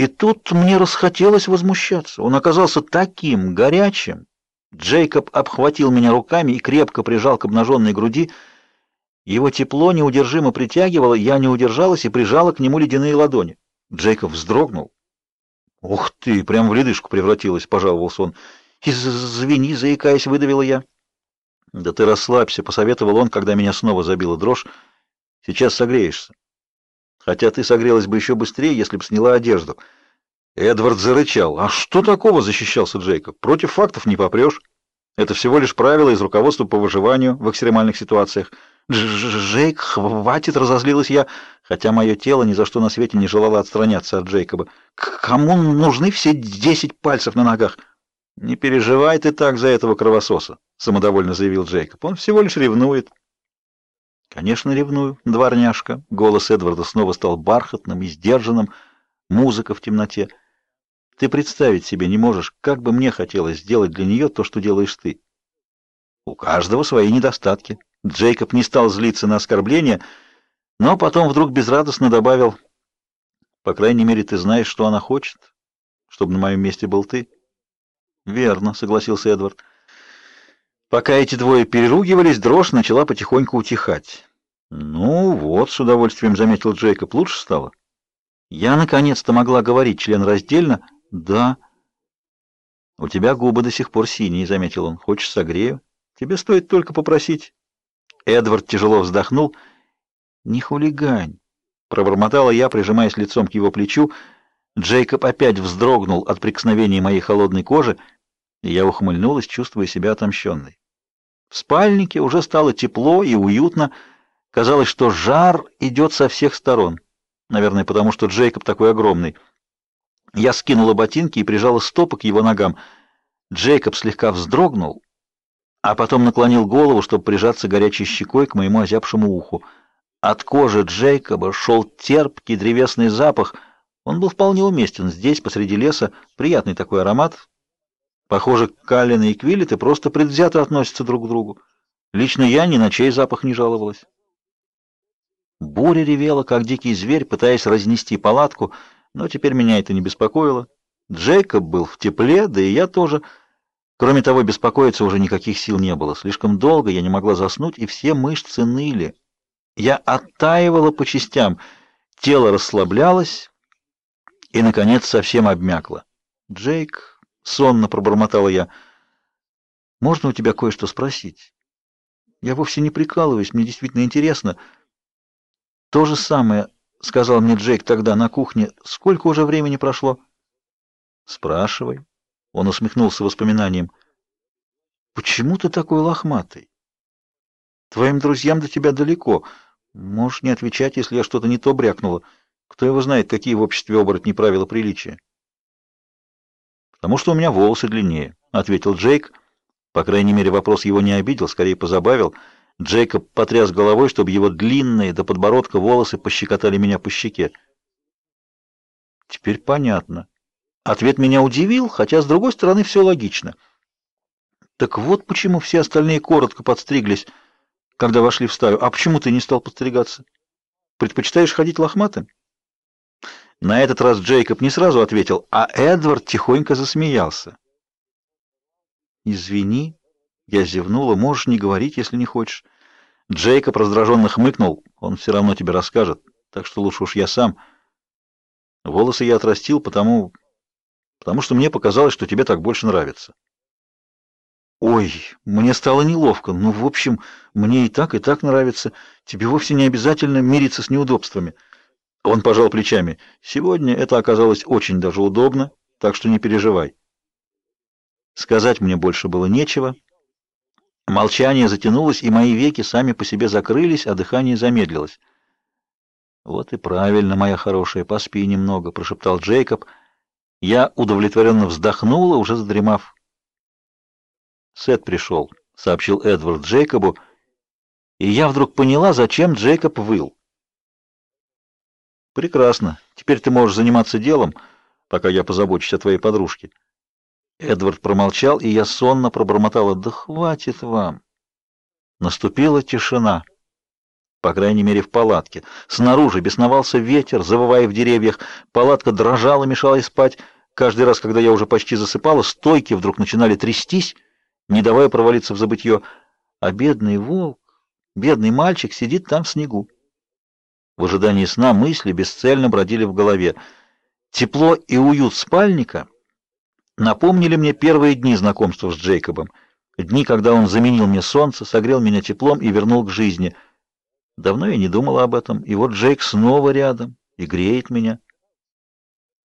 И тут мне расхотелось возмущаться. Он оказался таким горячим. Джейкоб обхватил меня руками и крепко прижал к обнаженной груди. Его тепло неудержимо притягивало, я не удержалась и прижала к нему ледяные ладони. Джейкоб вздрогнул. «Ух ты, прям в ледышку превратилась», — пожаловался он. «Извини», — заикаясь, выдавила я. «Да ты расслабься», — посоветовал он, когда меня снова забила дрожь. «Сейчас согреешься. Хотя ты согрелась бы еще быстрее, если бы сняла одежду». Эдвард зарычал. «А что такого?» — защищался Джейкоб. «Против фактов не попрешь. Это всего лишь правило из руководства по выживанию в экстремальных ситуациях». «Джейк, хватит!» — разозлилась я, хотя мое тело ни за что на свете не желало отстраняться от Джейкоба. «Кому нужны все десять пальцев на ногах?» «Не переживай ты так за этого кровососа», — самодовольно заявил Джейкоб. «Он всего лишь ревнует». «Конечно, ревную, дворняжка». Голос Эдварда снова стал бархатным и сдержанным. Музыка в темноте. «Ты представить себе не можешь, как бы мне хотелось сделать для нее то, что делаешь ты». «У каждого свои недостатки». Джейкоб не стал злиться на оскорбление, но потом вдруг безрадостно добавил, «По крайней мере, ты знаешь, что она хочет, чтобы на моем месте был ты». «Верно», — согласился Эдвард. Пока эти двое переругивались, дрожь начала потихоньку утихать. «Ну вот», — с удовольствием заметил Джейкоб, — «лучше стало». Я наконец-то могла говорить член раздельно. «Да». «У тебя губы до сих пор синие», — заметил он. «Хочешь, согрею? Тебе стоит только попросить». Эдвард тяжело вздохнул. «Не хулигань», — пробормотала я, прижимаясь лицом к его плечу. Джейкоб опять вздрогнул от прикосновения моей холодной кожи, и я ухмыльнулась, чувствуя себя отомщенной. В спальнике уже стало тепло и уютно. Казалось, что жар идет со всех сторон. Наверное, потому что Джейкоб такой огромный. Я скинула ботинки и прижала стопы к его ногам. Джейкоб слегка вздрогнул, а потом наклонил голову, чтобы прижаться горячей щекой к моему озябшему уху. От кожи Джейкоба шел терпкий древесный запах. Он был вполне уместен здесь, посреди леса. Приятный такой аромат. Похоже, Каллина и Квиллеты просто предвзято относятся друг к другу. Лично я ни на чей запах не жаловалась. Буря ревела, как дикий зверь, пытаясь разнести палатку, но теперь меня это не беспокоило. Джейкоб был в тепле, да и я тоже. Кроме того, беспокоиться уже никаких сил не было. Слишком долго я не могла заснуть, и все мышцы ныли. Я оттаивала по частям, тело расслаблялось и, наконец, совсем обмякло. «Джейк», — сонно пробормотала я, — «можно у тебя кое-что спросить? Я вовсе не прикалываюсь, мне действительно интересно». То же самое сказал мне Джейк тогда на кухне. Сколько уже времени прошло? Спрашивай. Он усмехнулся воспоминанием. Почему ты такой лохматый? Твоим друзьям до тебя далеко. Можешь не отвечать, если я что-то не то брякнула. Кто его знает, какие в обществе оборотни правила приличия? Потому что у меня волосы длиннее, ответил Джейк. По крайней мере, вопрос его не обидел, скорее позабавил. Джейкоб потряс головой, чтобы его длинные до подбородка волосы пощекотали меня по щеке. Теперь понятно. Ответ меня удивил, хотя с другой стороны все логично. Так вот почему все остальные коротко подстриглись, когда вошли в стаю. А почему ты не стал подстригаться? Предпочитаешь ходить лохматым? На этот раз Джейкоб не сразу ответил, а Эдвард тихонько засмеялся. Извини, я зевнула. Можешь не говорить, если не хочешь. Джейкоб раздраженно хмыкнул. Он все равно тебе расскажет, так что лучше уж я сам. Волосы я отрастил, потому потому что мне показалось, что тебе так больше нравится. Ой, мне стало неловко. Ну, в общем, мне и так, и так нравится. Тебе вовсе не обязательно мириться с неудобствами. Он пожал плечами. Сегодня это оказалось очень даже удобно, так что не переживай. Сказать мне больше было нечего. Молчание затянулось, и мои веки сами по себе закрылись, а дыхание замедлилось. Вот и правильно, моя хорошая, поспи немного, прошептал Джейкоб. Я удовлетворенно вздохнула, уже задремав. Сет пришел, сообщил Эдвард Джейкобу, и я вдруг поняла, зачем Джейкоб выл. Прекрасно. Теперь ты можешь заниматься делом, пока я позабочусь о твоей подружке. Эдвард промолчал, и я сонно пробормотала: "Да хватит вам". Наступила тишина. по крайней мере в палатке. Снаружи бесновался ветер, завывая в деревьях, палатка дрожала, мешала спать. Каждый раз, когда я уже почти засыпала, стойки вдруг начинали трястись, не давая провалиться в забытье, а бедный волк, бедный мальчик сидит там в снегу. В ожидании сна мысли бесцельно бродили в голове. Тепло и уют спальника напомнили мне первые дни знакомства с Джейкобом, дни, когда он заменил мне солнце, согрел меня теплом и вернул к жизни. Давно я не думала об этом, и вот Джейк снова рядом и греет меня.